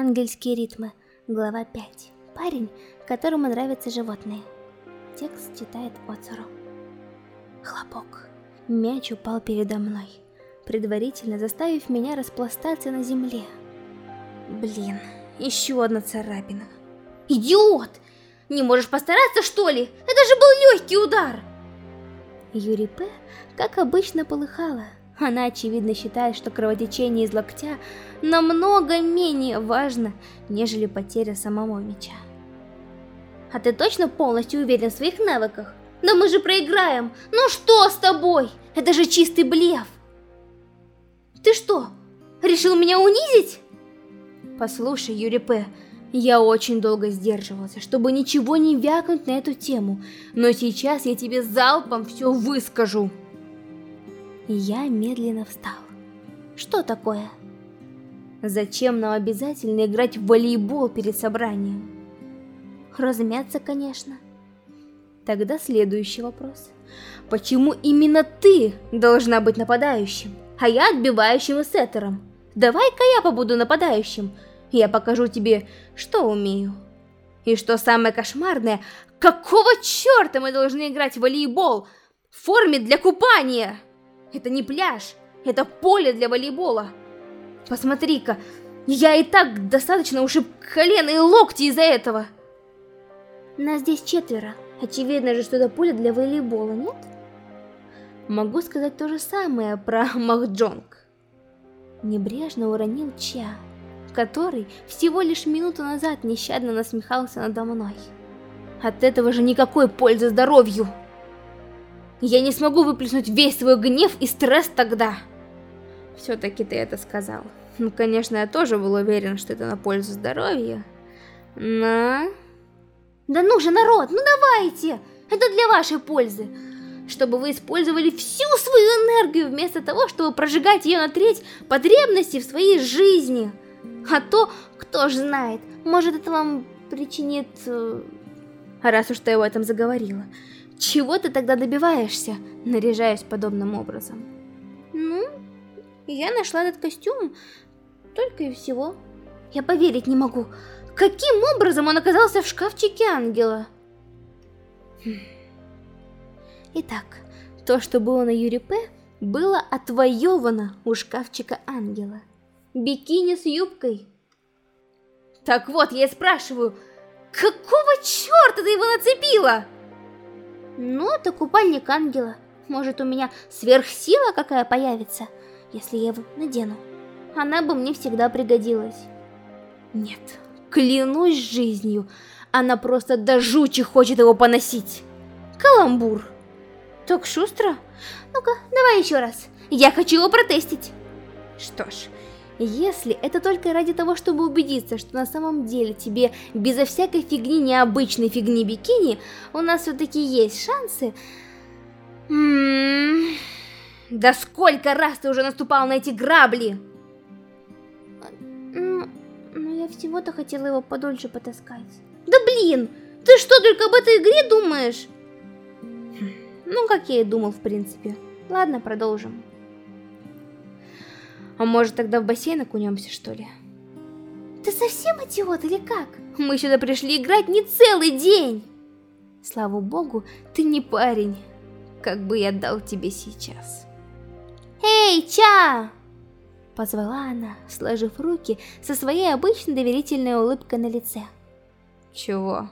Ангельские ритмы. Глава 5. Парень, которому нравятся животные. Текст читает Оцуру. Хлопок. Мяч упал передо мной, предварительно заставив меня распластаться на земле. Блин, еще одна царапина. Идиот! Не можешь постараться, что ли? Это же был легкий удар! Юрий П. как обычно полыхала. Она очевидно считает, что кровотечение из локтя намного менее важно, нежели потеря самого меча. А ты точно полностью уверен в своих навыках? Да мы же проиграем! Ну что с тобой? Это же чистый блеф! Ты что, решил меня унизить? Послушай, Юрий П., я очень долго сдерживался, чтобы ничего не вякнуть на эту тему, но сейчас я тебе залпом все выскажу. Я медленно встал. Что такое? Зачем нам обязательно играть в волейбол перед собранием? Размяться, конечно. Тогда следующий вопрос. Почему именно ты должна быть нападающим, а я отбивающим и сеттером? Давай-ка я побуду нападающим, я покажу тебе, что умею. И что самое кошмарное, какого черта мы должны играть в волейбол в форме для купания? Это не пляж, это поле для волейбола. Посмотри-ка, я и так достаточно ушиб колено и локти из-за этого. Нас здесь четверо. Очевидно же, что это поле для волейбола, нет? Могу сказать то же самое про Махджонг. Небрежно уронил Ча который всего лишь минуту назад нещадно насмехался надо мной. От этого же никакой пользы здоровью. Я не смогу выплеснуть весь свой гнев и стресс тогда. Все-таки ты это сказал. Ну, конечно, я тоже был уверен, что это на пользу здоровью. Но... Да ну же, народ, ну давайте! Это для вашей пользы. Чтобы вы использовали всю свою энергию вместо того, чтобы прожигать ее на треть потребности в своей жизни. А то, кто ж знает, может это вам причинит... Э, раз уж ты об этом заговорила. Чего ты тогда добиваешься, наряжаясь подобным образом? Ну, я нашла этот костюм только и всего. Я поверить не могу. Каким образом он оказался в шкафчике ангела? Хм. Итак, то, что было на Юри П, было отвоевано у шкафчика ангела бикини с юбкой. Так вот, я и спрашиваю, какого черта ты его нацепила? Ну, это купальник ангела. Может, у меня сверхсила какая появится, если я его надену. Она бы мне всегда пригодилась. Нет, клянусь жизнью, она просто до жути хочет его поносить. Каламбур. Так шустро? Ну-ка, давай еще раз. Я хочу его протестить. Что ж, если это только ради того, чтобы убедиться, что на самом деле тебе безо всякой фигни, необычной фигни бикини, у нас все-таки есть шансы... М -м -м. Да сколько раз ты уже наступал на эти грабли? Ну, ну я всего-то хотела его подольше потаскать. Да блин, ты что, только об этой игре думаешь? Ну, как я и думал, в принципе. Ладно, продолжим. А может тогда в бассейн окунемся, что ли? Ты совсем идиот или как? Мы сюда пришли играть не целый день! Слава богу, ты не парень, как бы я дал тебе сейчас. Эй, Ча! Позвала она, сложив руки со своей обычной доверительной улыбкой на лице. Чего?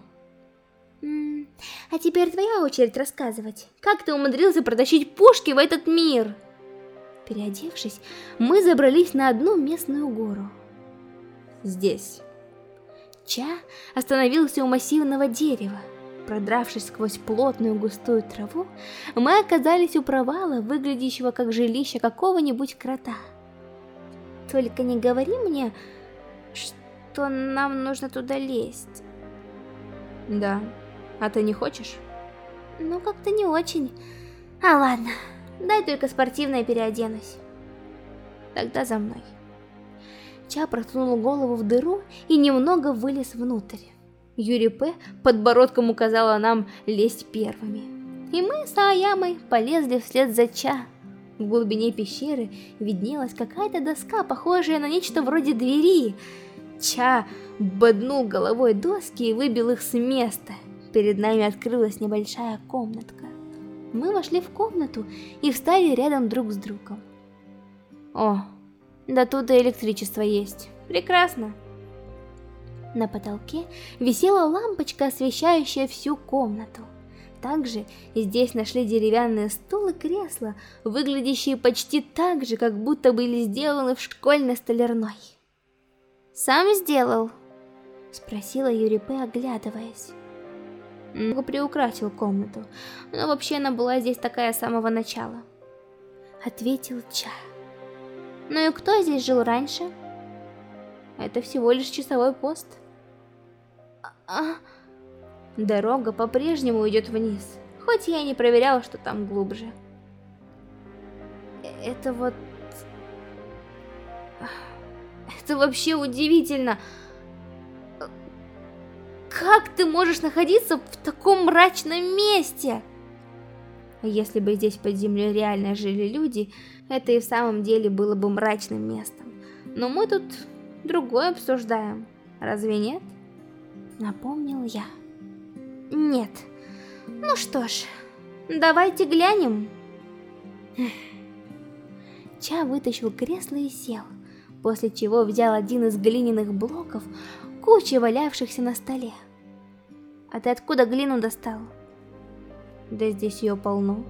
а теперь твоя очередь рассказывать. Как ты умудрился протащить пушки в этот мир? Переодевшись, мы забрались на одну местную гору. Здесь. Ча остановился у массивного дерева. Продравшись сквозь плотную густую траву, мы оказались у провала, выглядящего как жилище какого-нибудь крота. Только не говори мне, что нам нужно туда лезть. Да, а ты не хочешь? Ну, как-то не очень. А ладно. Дай только спортивное переоденусь. Тогда за мной. Ча просунул голову в дыру и немного вылез внутрь. Юрий П. подбородком указала нам лезть первыми. И мы с Аямой полезли вслед за Ча. В глубине пещеры виднелась какая-то доска, похожая на нечто вроде двери. Ча боднул головой доски и выбил их с места. Перед нами открылась небольшая комнатка. Мы вошли в комнату и встали рядом друг с другом. О, да тут и электричество есть. Прекрасно. На потолке висела лампочка, освещающая всю комнату. Также здесь нашли деревянные стул и кресла, выглядящие почти так же, как будто были сделаны в школьной столярной. «Сам сделал?» — спросила Юрипе, оглядываясь. Много приукрасил комнату, но вообще она была здесь такая с самого начала. Ответил Ча. Ну и кто здесь жил раньше? Это всего лишь часовой пост. А... а Дорога по-прежнему идет вниз, хоть я и не проверяла, что там глубже. Это вот... Это вообще удивительно. Как ты можешь находиться в таком мрачном месте? Если бы здесь под землей реально жили люди, это и в самом деле было бы мрачным местом. Но мы тут другое обсуждаем, разве нет? Напомнил я. Нет. Ну что ж, давайте глянем. Ча вытащил кресло и сел, после чего взял один из глиняных блоков, кучи валявшихся на столе. А ты откуда глину достал? Да здесь ее полно.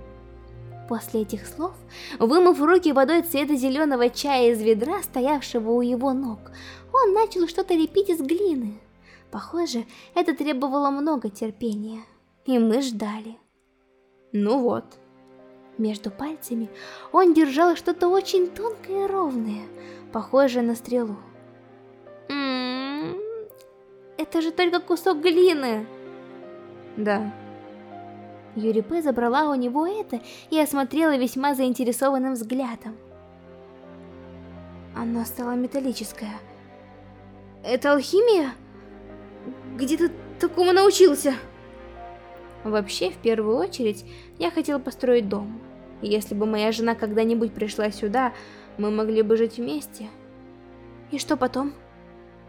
После этих слов, вымыв руки водой цвета зеленого чая из ведра, стоявшего у его ног, он начал что-то лепить из глины. Похоже, это требовало много терпения. И мы ждали. Ну вот. Между пальцами он держал что-то очень тонкое и ровное, похожее на стрелу. М -м -м, это же только кусок глины. Да. Юрипе забрала у него это и осмотрела весьма заинтересованным взглядом. Оно стало металлическое. Это алхимия? Где ты такому научился? Вообще, в первую очередь, я хотел построить дом. Если бы моя жена когда-нибудь пришла сюда, мы могли бы жить вместе. И что потом?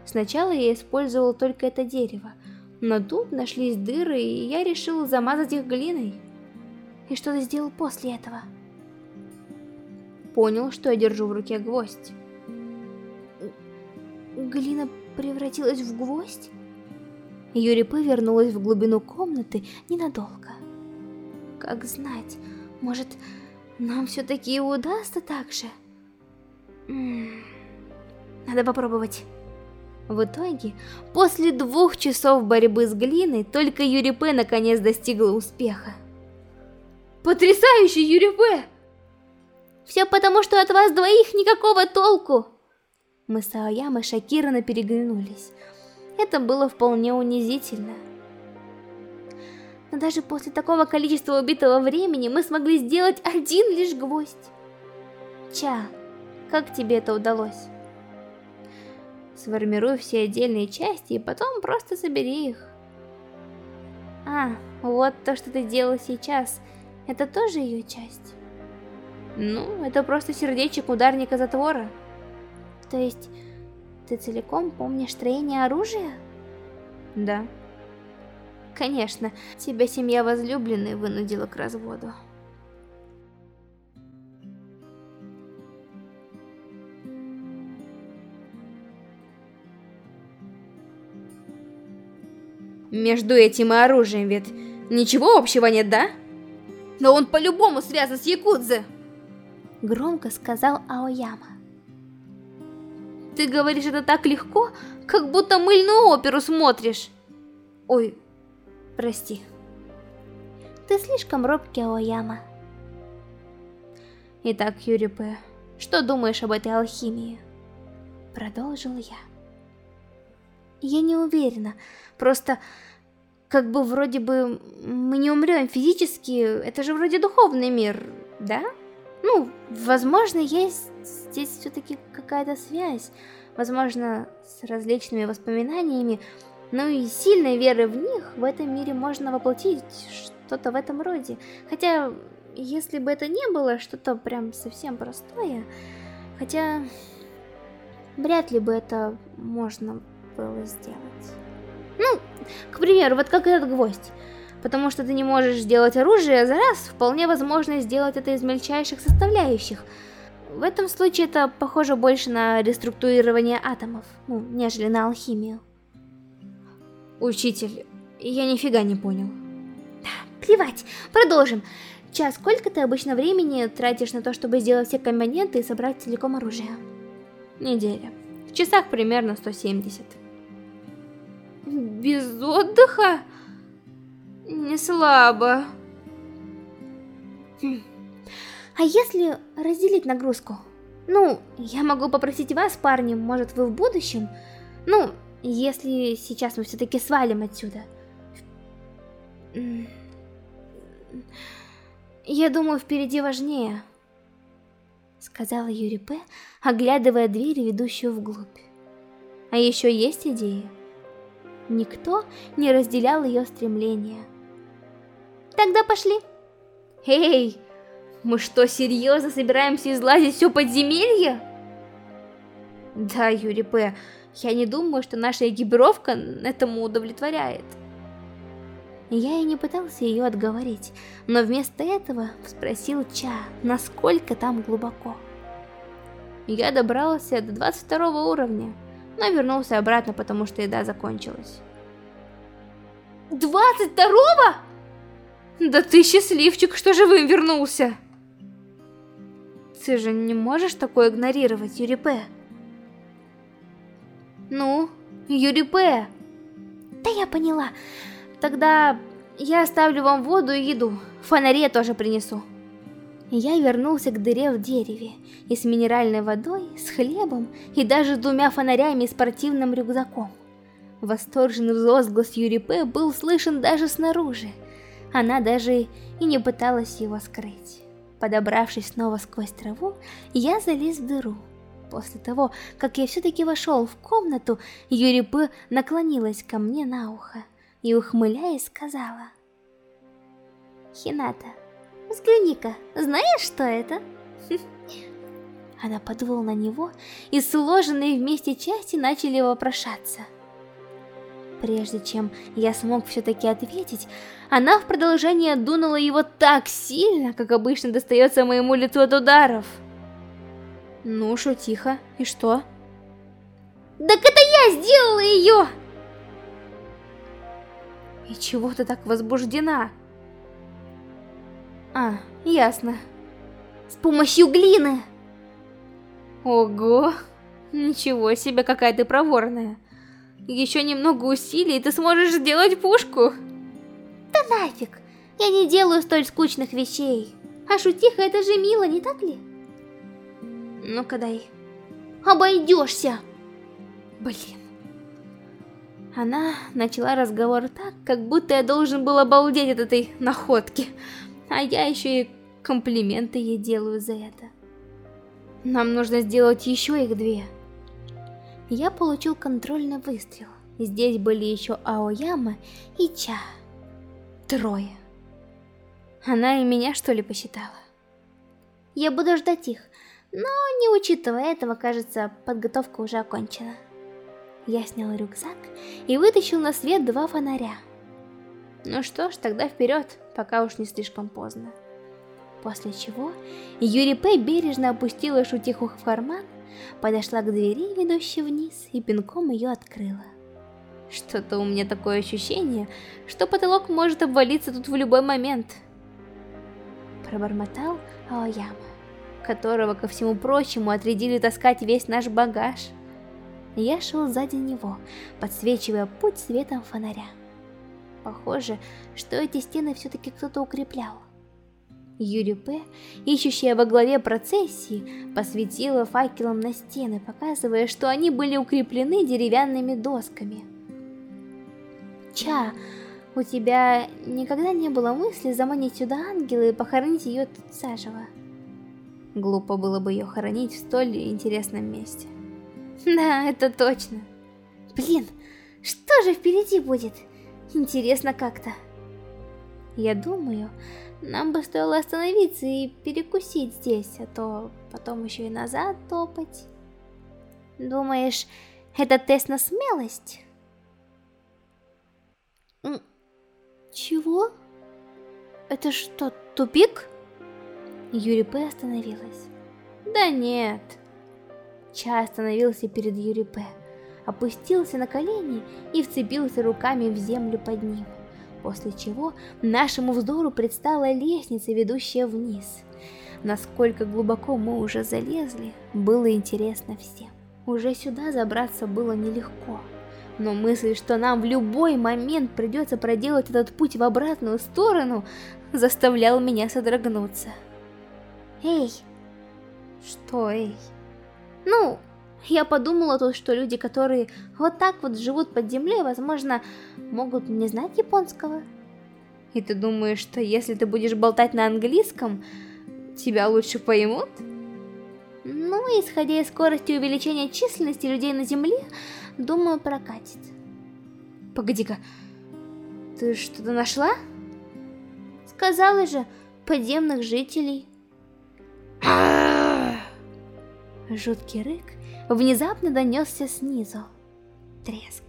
Сначала я использовал только это дерево, но тут нашлись дыры, и я решил замазать их глиной. И что ты сделал после этого? Понял, что я держу в руке гвоздь. Глина превратилась в гвоздь? Юри повернулась в глубину комнаты ненадолго. Как знать, может, нам все-таки удастся так же? Надо попробовать. В итоге, после двух часов борьбы с глиной, только Юрипе наконец достигла успеха. Потрясающе, Юрипе! Все потому, что от вас двоих никакого толку! Мы с Аоямой шокированно переглянулись. Это было вполне унизительно. Но даже после такого количества убитого времени мы смогли сделать один лишь гвоздь. Ча, как тебе это удалось? Сформируй все отдельные части и потом просто собери их. А, вот то, что ты делал сейчас, это тоже ее часть? Ну, это просто сердечек ударника затвора. То есть, ты целиком помнишь строение оружия? Да. Конечно, тебя семья возлюбленной вынудила к разводу. Между этим и оружием ведь ничего общего нет, да? Но он по-любому связан с Якудзе! Громко сказал Аояма. Ты говоришь это так легко, как будто мыльную оперу смотришь. Ой, прости. Ты слишком робкий, Ояма. Итак, Юрипе, что думаешь об этой алхимии? Продолжил я. Я не уверена, просто как бы вроде бы мы не умрем физически, это же вроде духовный мир, да? Ну, возможно, есть здесь все-таки какая-то связь, возможно, с различными воспоминаниями, но и сильной веры в них в этом мире можно воплотить что-то в этом роде. Хотя, если бы это не было что-то прям совсем простое, хотя вряд ли бы это можно было сделать. Ну, к примеру, вот как этот гвоздь. Потому что ты не можешь сделать оружие за раз, вполне возможно сделать это из мельчайших составляющих. В этом случае это похоже больше на реструктурирование атомов, ну, нежели на алхимию. Учитель, я нифига не понял. Плевать, продолжим. Час, сколько ты обычно времени тратишь на то, чтобы сделать все компоненты и собрать целиком оружие? Неделя. В часах примерно 170. Без отдыха? Не слабо. А если разделить нагрузку? Ну, я могу попросить вас, парни, может вы в будущем? Ну, если сейчас мы все-таки свалим отсюда. Я думаю, впереди важнее. Сказала Юрий П., оглядывая дверь, ведущую вглубь. А еще есть идеи? Никто не разделял ее стремления. Тогда пошли. Эй, мы что, серьезно собираемся излазить все подземелье? Да, Юрий П., я не думаю, что наша экипировка этому удовлетворяет. Я и не пытался ее отговорить, но вместо этого спросил Ча, насколько там глубоко. Я добрался до 22 уровня, но вернулся обратно, потому что еда закончилась. 22-го? Да ты счастливчик, что живым вернулся! Ты же не можешь такое игнорировать, Юрипе. Ну, Юрипе. Да я поняла. Тогда я оставлю вам воду и еду. Фонари я тоже принесу. Я вернулся к дыре в дереве, и с минеральной водой, с хлебом, и даже двумя фонарями и спортивным рюкзаком. Восторженный возглас Юрипе был слышен даже снаружи. Она даже и не пыталась его скрыть. Подобравшись снова сквозь траву, я залез в дыру. После того, как я все-таки вошел в комнату, Юрипе наклонилась ко мне на ухо и, ухмыляясь, сказала. «Хината, взгляни-ка, знаешь, что это?» Она подула на него, и сложенные вместе части начали вопрошаться. Прежде чем я смог все-таки ответить, она в продолжение дунула его так сильно, как обычно достается моему лицу от ударов. Ну, шо, тихо. И что? Так это я сделала ее! И чего ты так возбуждена? А, ясно. С помощью глины. Ого, ничего себе, какая ты проворная. Еще немного усилий, и ты сможешь сделать пушку. Да нафиг, я не делаю столь скучных вещей. А шутиха это же мило, не так ли? Ну-ка дай. Обойдешься. Блин. Она начала разговор так, как будто я должен был обалдеть от этой находки. А я еще и комплименты ей делаю за это. Нам нужно сделать еще их две. Я получил контрольный выстрел. Здесь были еще Аояма и Ча. Трое. Она и меня, что ли, посчитала? Я буду ждать их, но не учитывая этого, кажется, подготовка уже окончена. Я снял рюкзак и вытащил на свет два фонаря. Ну что ж, тогда вперед, пока уж не слишком поздно. После чего Юри Пэй бережно опустила шутиху в карман, подошла к двери, ведущей вниз, и пинком ее открыла. Что-то у меня такое ощущение, что потолок может обвалиться тут в любой момент. Пробормотал Аояма, которого, ко всему прочему, отрядили таскать весь наш багаж. Я шел сзади него, подсвечивая путь светом фонаря. Похоже, что эти стены все-таки кто-то укреплял. Юрий П., ищущая во главе процессии, посветила факелом на стены, показывая, что они были укреплены деревянными досками. Ча, у тебя никогда не было мысли заманить сюда ангела и похоронить ее тут заживо? Глупо было бы ее хоронить в столь интересном месте. Да, это точно. Блин, что же впереди будет? Интересно как-то. Я думаю, нам бы стоило остановиться и перекусить здесь, а то потом еще и назад топать. Думаешь, Это тест на смелость? Чего? Это что, тупик? Юрий П. остановилась. Да нет. Ча остановился перед Юрий П. Опустился на колени и вцепился руками в землю под ним. После чего нашему вздору предстала лестница, ведущая вниз. Насколько глубоко мы уже залезли, было интересно всем. Уже сюда забраться было нелегко. Но мысль, что нам в любой момент придется проделать этот путь в обратную сторону, заставлял меня содрогнуться. Эй! Что эй? Ну, я подумала тут, что люди, которые вот так вот живут под землей, возможно, могут не знать японского. И ты думаешь, что если ты будешь болтать на английском, тебя лучше поймут? Ну, исходя из скорости увеличения численности людей на Земле, думаю, прокатит. Погоди-ка, ты что-то нашла? Сказала же, подземных жителей. Жуткий рык внезапно донесся снизу. Треск.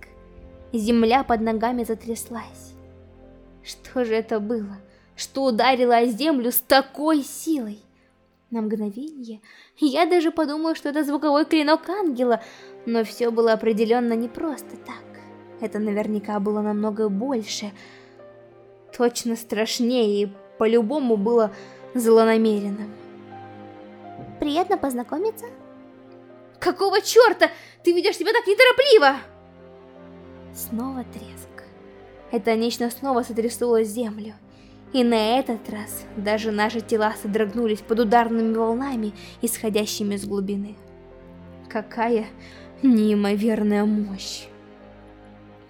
Земля под ногами затряслась. Что же это было? Что ударило о землю с такой силой? На мгновение я даже подумала, что это звуковой клинок ангела, но все было определенно не просто так. Это наверняка было намного больше, точно страшнее и по-любому было злонамеренным. Приятно познакомиться. Какого черта? Ты ведешь себя так неторопливо! Снова треск. Это нечто снова сотрясуло землю. И на этот раз даже наши тела содрогнулись под ударными волнами, исходящими с глубины. Какая неимоверная мощь.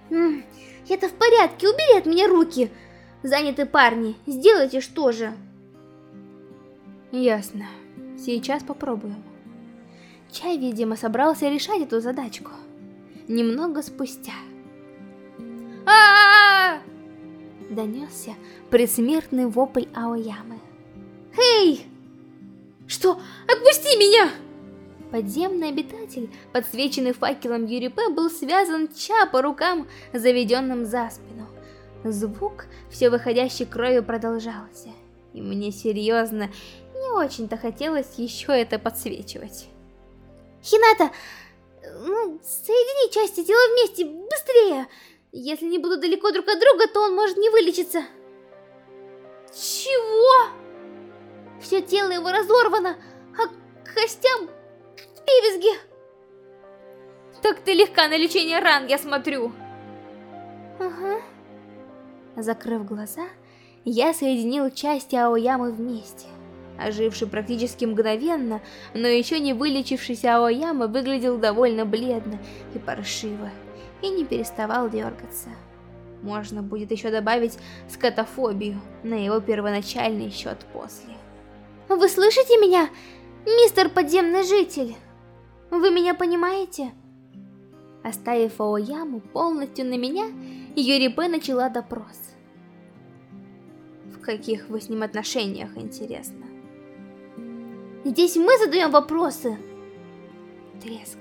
Я-то в порядке, убери от меня руки! Заняты парни, сделайте что же? Ясно. Сейчас попробуем. Чай, видимо, собрался решать эту задачку. Немного спустя. а Донесся предсмертный вопль Аоямы. «Эй! Что? Отпусти меня!» Подземный обитатель, подсвеченный факелом Юрипе, был связан Ча по рукам, заведенным за спину. Звук, все выходящей кровью, продолжался. И мне серьезно, не очень-то хотелось еще это подсвечивать. Хината, ну, соедини части тела вместе, быстрее! Если не буду далеко друг от друга, то он может не вылечиться. Чего? Все тело его разорвано, а к костям привязги. Так ты легка на лечение ран, я смотрю. Ага. Закрыв глаза, я соединил части Аоямы вместе. Оживший практически мгновенно, но еще не вылечившийся Аояма выглядел довольно бледно и паршиво, и не переставал дергаться. Можно будет еще добавить скотофобию на его первоначальный счет после. Вы слышите меня, мистер подземный житель? Вы меня понимаете? Оставив Аояму полностью на меня, Юрипе начала допрос. В каких вы с ним отношениях, интересно? Здесь мы задаем вопросы. Треск.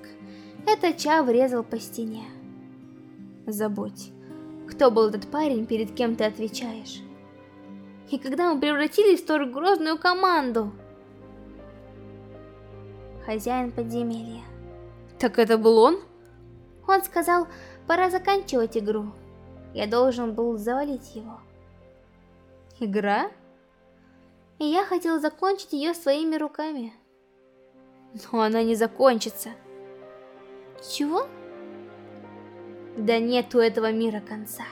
Это Ча врезал по стене. Забудь, кто был этот парень, перед кем ты отвечаешь. И когда мы превратились в столь грозную команду? Хозяин подземелья. Так это был он? Он сказал, пора заканчивать игру. Я должен был завалить его. Игра? И я хотел закончить ее своими руками. Но она не закончится. Чего? Да нет у этого мира конца.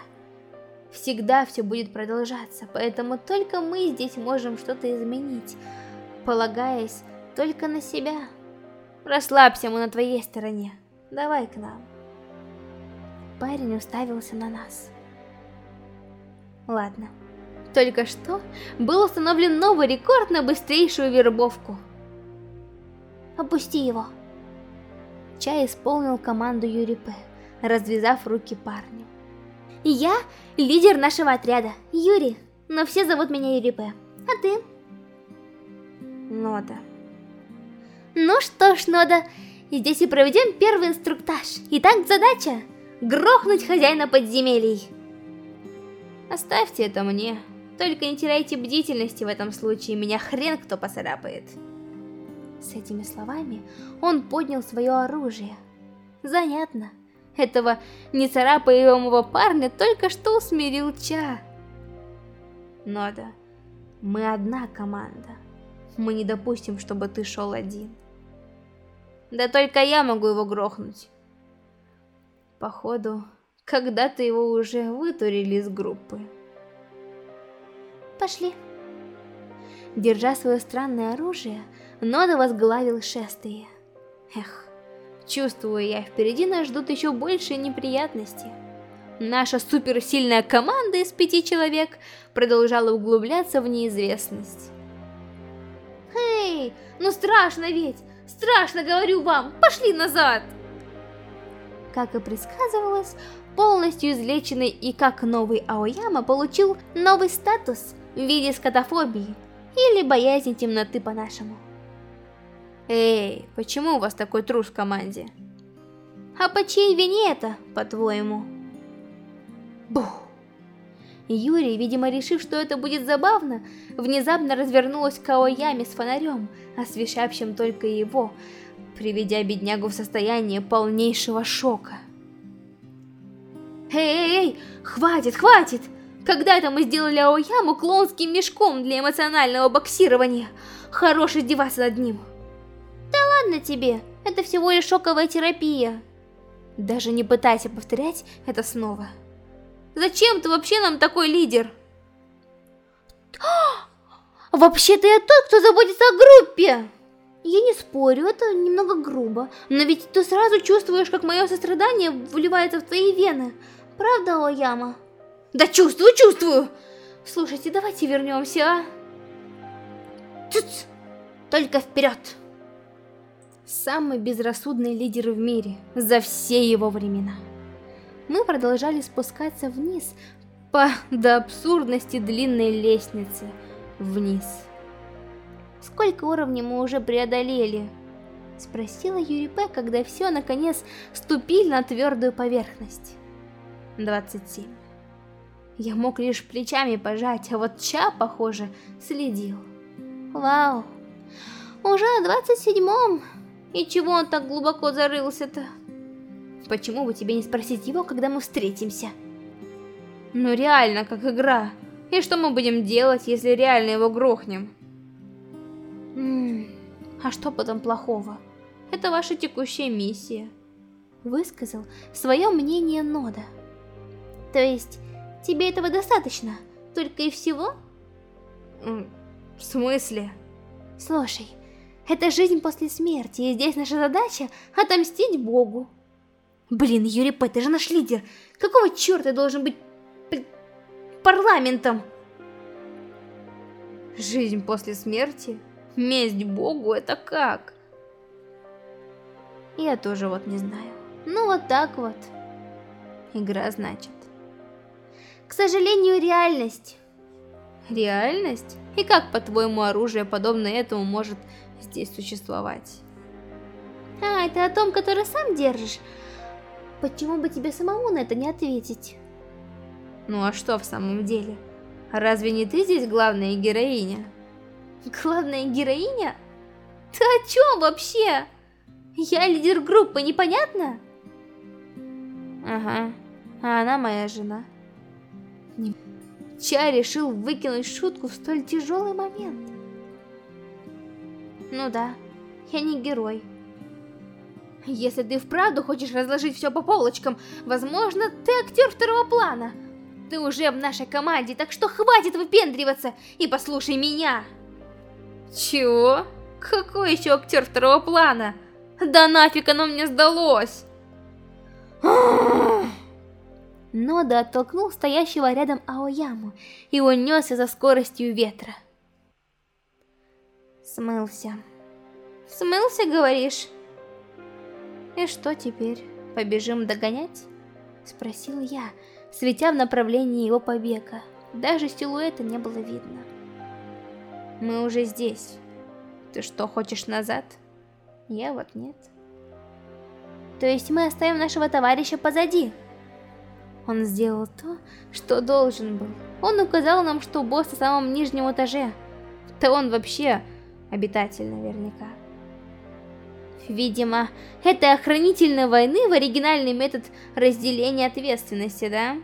Всегда все будет продолжаться, поэтому только мы здесь можем что-то изменить, полагаясь только на себя. Расслабься, мы на твоей стороне. Давай к нам. Парень уставился на нас. Ладно. Только что был установлен новый рекорд на быстрейшую вербовку. Опусти его. Чай исполнил команду Юрипе, развязав руки парню. Я лидер нашего отряда, Юрий, но все зовут меня Юрипе. А ты? Нода. Ну что ж, Нода, здесь и проведем первый инструктаж. Итак, задача — грохнуть хозяина подземелий. Оставьте это мне. Только не теряйте бдительности в этом случае, меня хрен кто поцарапает. С этими словами он поднял свое оружие. Занятно. Этого нецарапаемого парня только что усмирил Ча. Но да, мы одна команда. Мы не допустим, чтобы ты шел один. Да только я могу его грохнуть. Походу, когда-то его уже вытурили из группы. Пошли. Держа свое странное оружие, Нода возглавил шествие. Эх, чувствую я, впереди нас ждут еще большие неприятности. Наша суперсильная команда из пяти человек продолжала углубляться в неизвестность. Эй, ну страшно ведь! Страшно, говорю вам! Пошли назад! Как и предсказывалось, полностью излеченный и как новый Аояма получил новый статус в виде скотофобии или боязни темноты по-нашему. Эй, почему у вас такой трус в команде? А по чьей вине это, по-твоему? Бух! Юрий, видимо решив, что это будет забавно, внезапно развернулась к Аояме с фонарем, освещающим только его, приведя беднягу в состояние полнейшего шока. Эй-эй-эй, хватит, хватит! Когда это мы сделали Аояму клоунским мешком для эмоционального боксирования? Хорош издеваться над ним. Да ладно тебе, это всего лишь шоковая терапия. Даже не пытайся повторять это снова. Зачем ты вообще нам такой лидер? Вообще-то я тот, кто заботится о группе. Я не спорю, это немного грубо, но ведь ты сразу чувствуешь, как мое сострадание вливается в твои вены. Правда, Ояма? Да чувствую, чувствую! Слушайте, давайте вернемся, а? Цыц! Только вперед! Самый безрассудный лидер в мире за все его времена. Мы продолжали спускаться вниз по до абсурдности длинной лестнице вниз. Сколько уровней мы уже преодолели? Спросила Юрий П, когда все наконец ступили на твердую поверхность. 27. Я мог лишь плечами пожать, а вот Ча, похоже, следил. Вау, уже на 27-м. И чего он так глубоко зарылся-то? Почему бы тебе не спросить его, когда мы встретимся? Ну реально, как игра. И что мы будем делать, если реально его грохнем? Ммм, а что потом плохого? Это ваша текущая миссия. Высказал свое мнение Нода. То есть, тебе этого достаточно? Только и всего? В смысле? Слушай, это жизнь после смерти, и здесь наша задача отомстить Богу. Блин, Юрий П, ты же наш лидер. Какого черта должен быть парламентом? Жизнь после смерти? Месть Богу, это как? Я тоже вот не знаю. Ну вот так вот. Игра значит. К сожалению, реальность. Реальность? И как, по-твоему, оружие, подобное этому, может здесь существовать? А, это о том, который сам держишь. Почему бы тебе самому на это не ответить? Ну а что в самом деле? Разве не ты здесь главная героиня? Главная героиня? Ты о чем вообще? Я лидер группы, непонятно? Ага, а она моя жена. Ча решил выкинуть шутку в столь тяжелый момент. Ну да, я не герой. Если ты вправду хочешь разложить все по полочкам, возможно, ты актер второго плана. Ты уже в нашей команде, так что хватит выпендриваться и послушай меня. Чего? Какой еще актер второго плана? Да нафиг оно мне сдалось? Нода оттолкнул стоящего рядом Аояму и унесся за скоростью ветра. Смылся. Смылся, говоришь? «И что теперь? Побежим догонять?» Спросил я, светя в направлении его побега. Даже силуэта не было видно. «Мы уже здесь. Ты что, хочешь назад?» «Я вот нет». То есть мы оставим нашего товарища позади. Он сделал то, что должен был. Он указал нам, что босс на самом нижнем этаже. Да он вообще обитатель наверняка. Видимо, это охранительной войны в оригинальный метод разделения ответственности, да?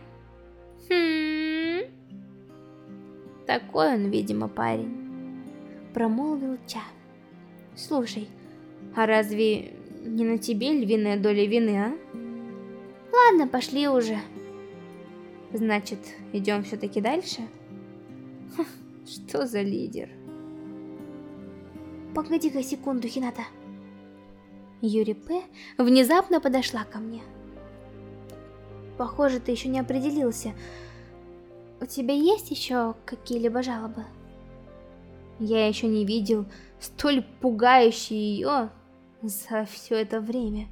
Хм. Такой он, видимо, парень. Промолвил Ча. Слушай, а разве не на тебе львиная доля вины, а? Ладно, пошли уже. Значит, идем все-таки дальше? что за лидер? Погоди-ка секунду, Хината. Юри П. внезапно подошла ко мне. Похоже, ты еще не определился. У тебя есть еще какие-либо жалобы? Я еще не видел столь пугающей ее за все это время.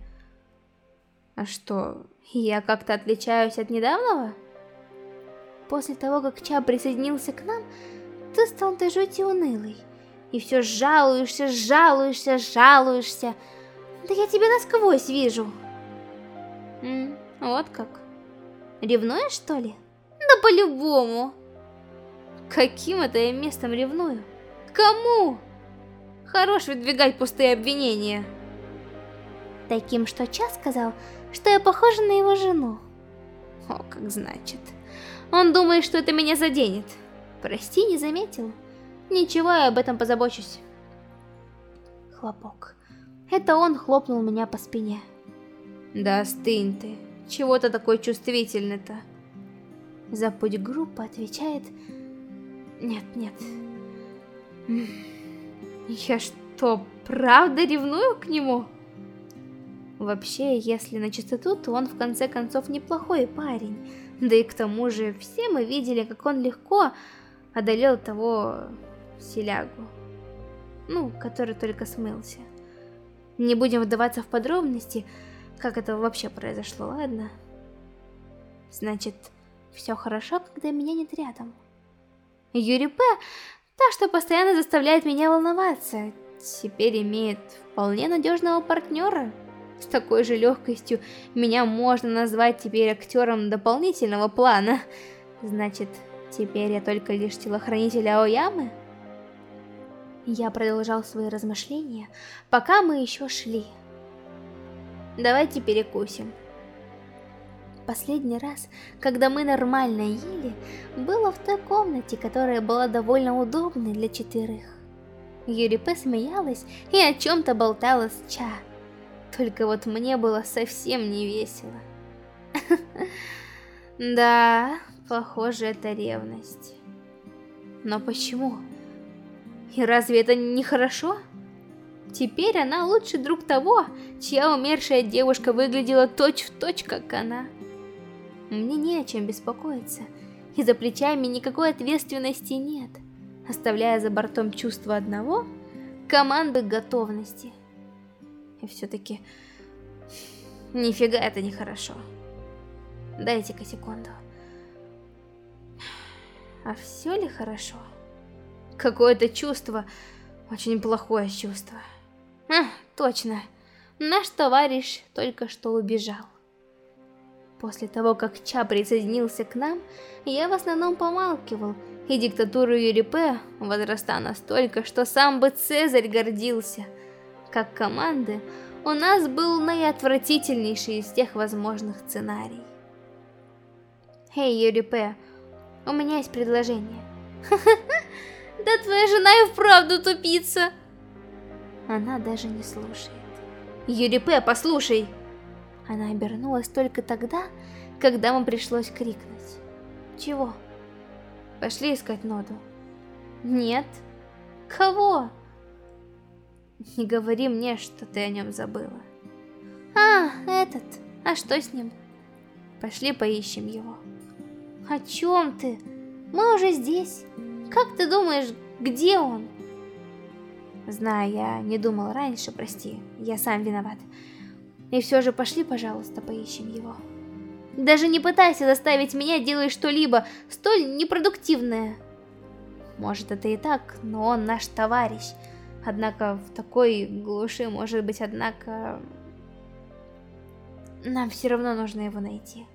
А что, я как-то отличаюсь от недавнего? После того, как Ча присоединился к нам, ты стал до жути унылый. И все жалуешься, жалуешься, жалуешься. Да я тебя насквозь вижу. М вот как. Ревнуешь, что ли? Да по-любому. Каким это я местом ревную? Кому? Хорош выдвигать пустые обвинения. Таким, что Час сказал, что я похожа на его жену. О, как значит. Он думает, что это меня заденет. Прости, не заметил. Ничего, я об этом позабочусь. Хлопок. Это он хлопнул меня по спине. Да остынь ты. Чего ты такой чувствительный-то? За путь группы отвечает... Нет, нет. Я что, правда ревную к нему? Вообще, если на чистоту, то он в конце концов неплохой парень. Да и к тому же, все мы видели, как он легко одолел того селягу. Ну, который только смылся. Не будем вдаваться в подробности, как это вообще произошло, ладно? Значит, все хорошо, когда меня нет рядом. Юри П, та, что постоянно заставляет меня волноваться, теперь имеет вполне надежного партнера. С такой же легкостью меня можно назвать теперь актером дополнительного плана. Значит, теперь я только лишь телохранитель Аоямы? Я продолжал свои размышления, пока мы еще шли. Давайте перекусим. Последний раз, когда мы нормально ели, было в той комнате, которая была довольно удобной для четверых. Юрипе смеялась и о чем-то болтала с Ча. Только вот мне было совсем не весело. Да, похоже, это ревность. Но почему? И разве это не хорошо? Теперь она лучший друг того, чья умершая девушка выглядела точь-в-точь, точь, как она. Мне не о чем беспокоиться, и за плечами никакой ответственности нет, оставляя за бортом чувство одного, команды готовности. И все-таки, нифига это не хорошо. Дайте-ка секунду. А все ли хорошо? Какое-то чувство, очень плохое чувство. А, точно. Наш товарищ только что убежал. После того, как Ча присоединился к нам, я в основном помалкивал, и диктатуру Юрипе возросла настолько, что сам бы Цезарь гордился. Как команды, у нас был наиотвратительнейший из тех возможных сценарий. Эй, Юрипе, у меня есть предложение. Да твоя жена и вправду тупица. Она даже не слушает. Юрипе, послушай. Она обернулась только тогда, когда ему пришлось крикнуть. Чего? Пошли искать Ноду. Нет. Кого? Не говори мне, что ты о нем забыла. А, этот. А что с ним? Пошли поищем его. О чем ты? Мы уже здесь. Как ты думаешь, где он? Знаю, я не думал раньше, прости. Я сам виноват. И все же пошли, пожалуйста, поищем его. Даже не пытайся заставить меня делать что-либо столь непродуктивное. Может, это и так, но он наш товарищ. Однако в такой глуши может быть, однако... нам все равно нужно его найти.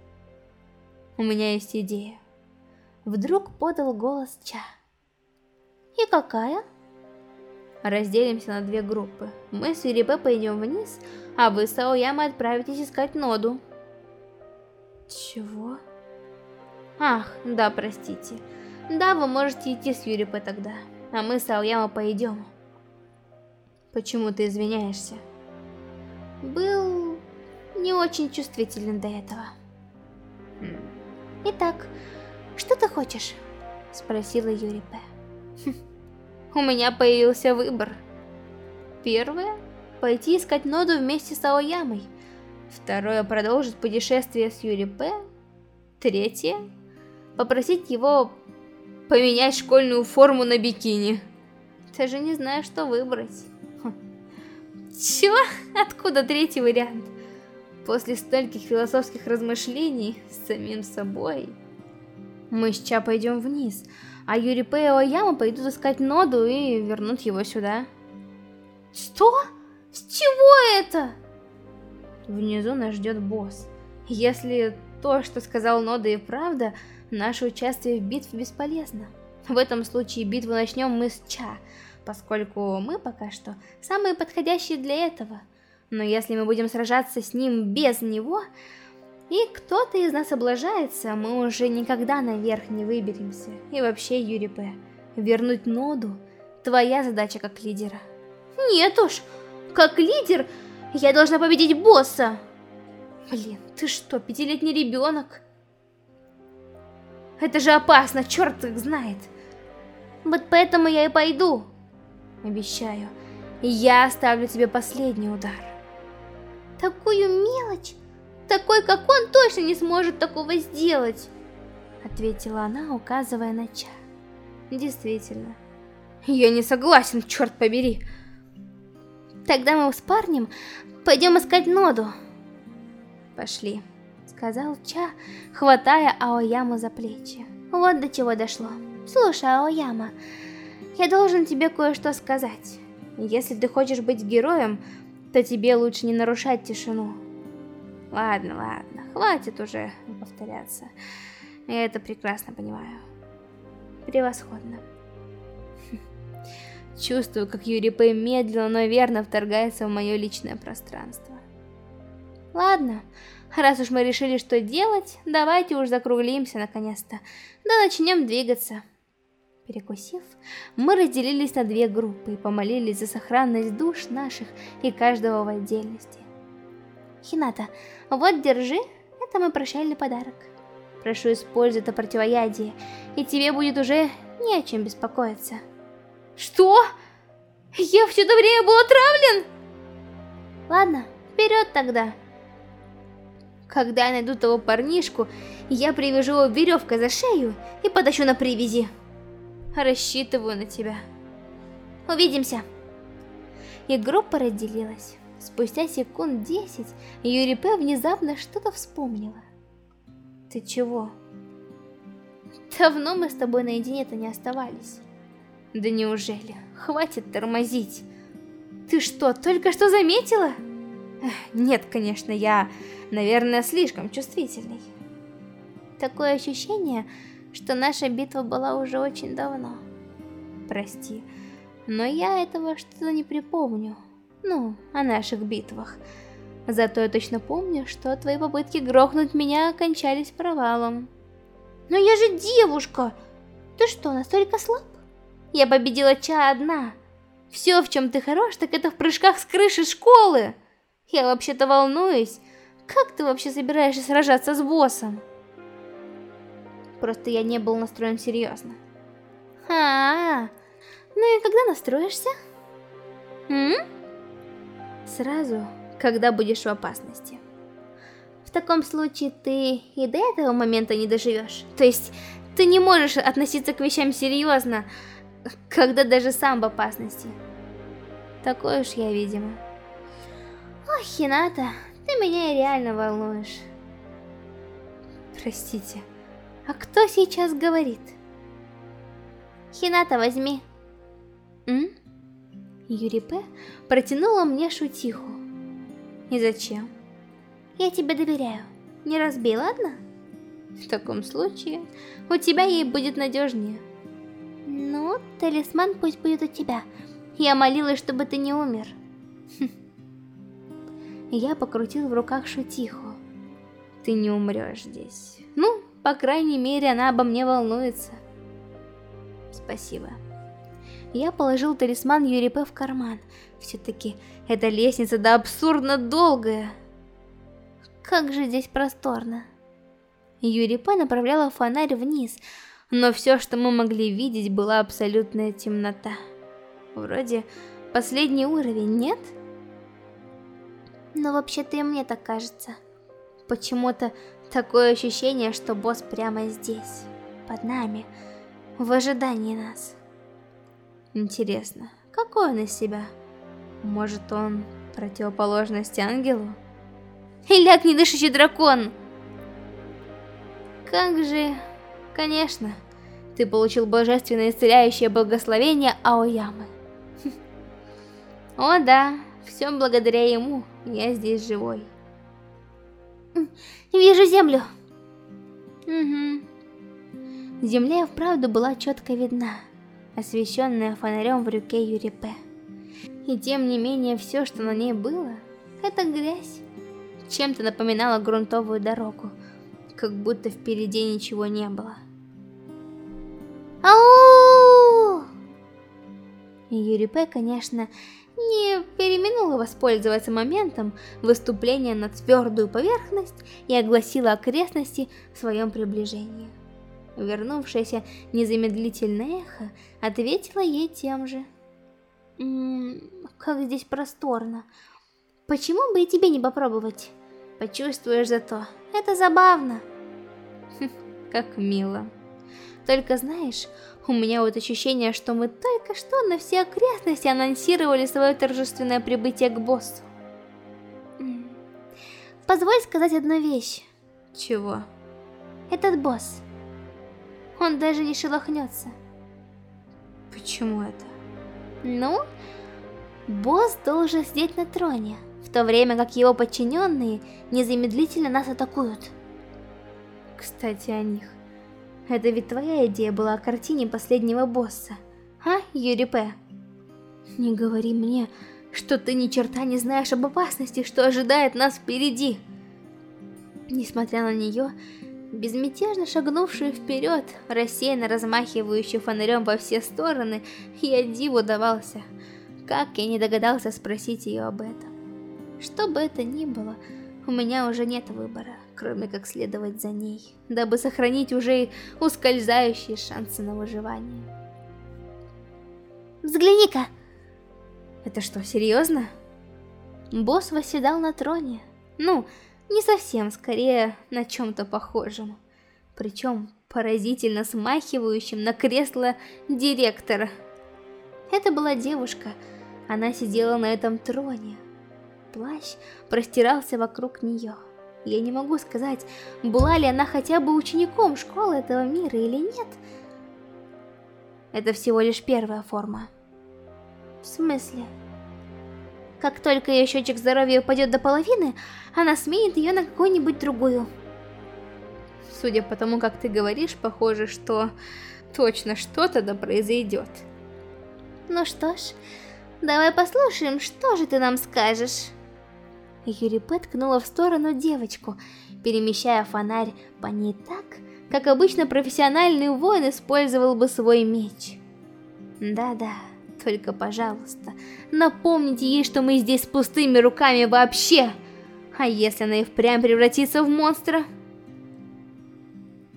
У меня есть идея. Вдруг подал голос Ча. И какая? Разделимся на две группы. Мы с Юрипе пойдем вниз, а вы с Аояма отправитесь искать Ноду. Чего? Ах, да, простите. Да, вы можете идти с Юрипе тогда, а мы с Аояма пойдем. Почему ты извиняешься? Был не очень чувствителен до этого. Хм. Итак, что ты хочешь? Спросила Юрипе. У меня появился выбор. Первое – пойти искать Ноду вместе с Аоямой. Второе – продолжить путешествие с Юрипе. Третье – попросить его поменять школьную форму на бикини. Ты же не знаешь, что выбрать. Чё? Откуда третий вариант? После стольких философских размышлений с самим собой... Мы с Ча пойдем вниз, а Юрипе и Ояма пойдут искать Ноду и вернут его сюда. Что? С чего это? Внизу нас ждет босс. Если то, что сказал Нода и правда, наше участие в битве бесполезно. В этом случае битву начнем мы с Ча, поскольку мы пока что самые подходящие для этого. Но если мы будем сражаться с ним без него, и кто-то из нас облажается, мы уже никогда наверх не выберемся. И вообще, Юрий П., вернуть ноду – твоя задача как лидера. Нет уж, как лидер я должна победить босса. Блин, ты что, пятилетний ребенок? Это же опасно, черт их знает. Вот поэтому я и пойду. Обещаю, я оставлю тебе последний удар. Такую мелочь такой, как он, точно не сможет такого сделать!» Ответила она, указывая на Ча. «Действительно. Я не согласен, черт побери!» «Тогда мы с парнем пойдем искать Ноду!» «Пошли», — сказал Ча, хватая Аояму за плечи. «Вот до чего дошло. Слушай, Аояма, я должен тебе кое-что сказать. Если ты хочешь быть героем, то тебе лучше не нарушать тишину. Ладно, ладно, хватит уже повторяться. Я это прекрасно понимаю. Превосходно. Чувствую, как Юрий Пэй медленно, но верно вторгается в мое личное пространство. Ладно, раз уж мы решили, что делать, давайте уж закруглимся наконец-то, да начнем двигаться. Перекусив, мы разделились на две группы и помолились за сохранность душ наших и каждого в отдельности. Хината, вот держи, это мой прощальный подарок. Прошу используй это противоядие, и тебе будет уже не о чем беспокоиться. Что? Я все это время был отравлен? Ладно, вперед тогда. Когда я найду того парнишку, я привяжу его веревкой за шею и потащу на привязи. Рассчитываю на тебя. Увидимся. И группа разделилась. Спустя секунд десять Юрий П. внезапно что-то вспомнила. Ты чего? Давно мы с тобой наедине-то не оставались. Да неужели? Хватит тормозить. Ты что, только что заметила? Нет, конечно, я, наверное, слишком чувствительный. Такое ощущение, что наша битва была уже очень давно. Прости, но я этого что-то не припомню. Ну, о наших битвах. Зато я точно помню, что твои попытки грохнуть меня окончались провалом. Но я же девушка! Ты что, настолько слаб? Я победила Ча одна. Все, в чем ты хорош, так это в прыжках с крыши школы. Я вообще-то волнуюсь. Как ты вообще собираешься сражаться с боссом? Просто я не был настроен серьезно. А, -а, -а. ну и когда настроишься? М? Сразу, когда будешь в опасности. В таком случае ты и до этого момента не доживешь. То есть ты не можешь относиться к вещам серьезно, когда даже сам в опасности. Такой уж я, видимо. Ох, Хината, ты меня реально волнуешь. Простите, а кто сейчас говорит? Хината, возьми. М? Юрий П. протянула мне шутиху. И зачем? Я тебе доверяю. Не разбей, ладно? В таком случае, у тебя ей будет надежнее. Ну, талисман пусть будет у тебя. Я молилась, чтобы ты не умер. Хм. Я покрутил в руках шутиху. Ты не умрешь здесь. Ну, по крайней мере, она обо мне волнуется. Спасибо. Я положил талисман Юрипе в карман. Все-таки эта лестница да абсурдно долгая. Как же здесь просторно. Юрипе направляла фонарь вниз, но все, что мы могли видеть, была абсолютная темнота. Вроде последний уровень, нет? Но вообще-то и мне так кажется. Почему-то такое ощущение, что босс прямо здесь, под нами, в ожидании нас. Интересно, какой он из себя? Может он противоположность ангелу? Или огнедышащий дракон? Как же... Конечно, ты получил божественное исцеляющее благословение Аоямы. О да, все благодаря ему я здесь живой. Вижу землю. Угу. Земля и вправду была четко видна, освещенная фонарем в руке Юрипе. И тем не менее, все, что на ней было, это грязь. Чем-то напоминала грунтовую дорогу, как будто впереди ничего не было. Ау! Юрипе, конечно, не переминула воспользоваться моментом выступления на твердую поверхность и огласила окрестности в своем приближении. Вернувшееся незамедлительное эхо ответила ей тем же. «Ммм, как здесь просторно. Почему бы и тебе не попробовать? Почувствуешь зато, это забавно». Хм, как мило. Только знаешь, у меня вот ощущение, что мы только что на все окрестности анонсировали свое торжественное прибытие к боссу. Позволь сказать одну вещь. Чего? Этот босс. Он даже не шелохнется. Почему это? Ну, босс должен сидеть на троне, в то время как его подчиненные незамедлительно нас атакуют. Кстати, о них. Это ведь твоя идея была о картине последнего босса, а, Юрий П? Не говори мне, что ты ни черта не знаешь об опасности, что ожидает нас впереди. Несмотря на нее, безмятежно шагнувшую вперед, рассеянно размахивающую фонарем во все стороны, я диву давался. Как я не догадался спросить ее об этом. Что бы это ни было, у меня уже нет выбора кроме как следовать за ней, дабы сохранить уже ускользающие шансы на выживание. Взгляни-ка! Это что, серьезно? Босс восседал на троне. Ну, не совсем, скорее на чем-то похожем. Причем поразительно смахивающим на кресло директора. Это была девушка, она сидела на этом троне. Плащ простирался вокруг нее. Я не могу сказать, была ли она хотя бы учеником школы этого мира или нет. Это всего лишь первая форма. В смысле? Как только ее счетчик здоровья упадет до половины, она сменит ее на какую-нибудь другую. Судя по тому, как ты говоришь, похоже, что точно что-то да произойдет. Ну что ж, давай послушаем, что же ты нам скажешь. Юрипе ткнула в сторону девочку, перемещая фонарь по ней так, как обычно профессиональный воин использовал бы свой меч. Да-да, только, пожалуйста, напомните ей, что мы здесь с пустыми руками вообще. А если она и впрямь превратится в монстра?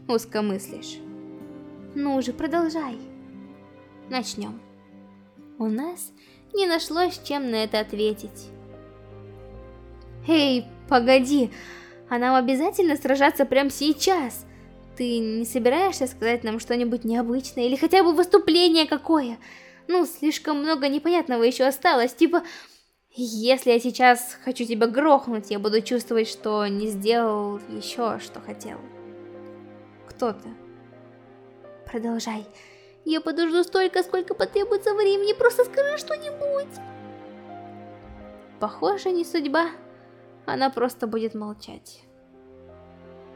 Узкомыслишь. Ну уже продолжай. Начнем. У нас не нашлось чем на это ответить. Эй, погоди, а нам обязательно сражаться прямо сейчас? Ты не собираешься сказать нам что-нибудь необычное или хотя бы выступление какое? Ну, слишком много непонятного еще осталось, типа... Если я сейчас хочу тебя грохнуть, я буду чувствовать, что не сделал еще, что хотел. Кто то Продолжай. Я подожду столько, сколько потребуется времени, просто скажи что-нибудь. Похоже, не судьба. Она просто будет молчать.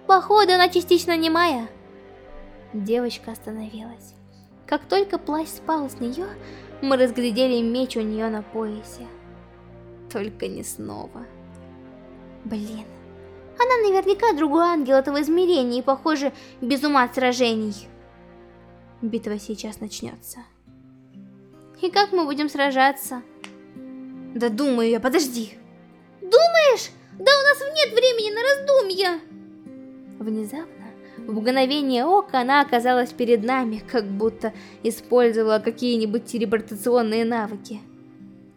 Походу, она частично немая. Девочка остановилась. Как только плащ спал с нее, мы разглядели меч у нее на поясе. Только не снова. Блин. Она наверняка другой ангел этого измерения и, похоже, без ума от сражений. Битва сейчас начнется. И как мы будем сражаться? Да думаю я, подожди. Думаешь? Да у нас нет времени на раздумья. Внезапно, в мгновение ока, она оказалась перед нами, как будто использовала какие-нибудь телепортационные навыки.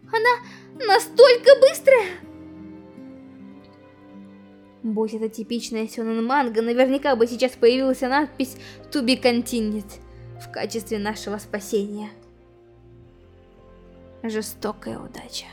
Она настолько быстрая! Будь это типичная сёнэн манга, наверняка бы сейчас появилась надпись «To be continued» в качестве нашего спасения. Жестокая удача.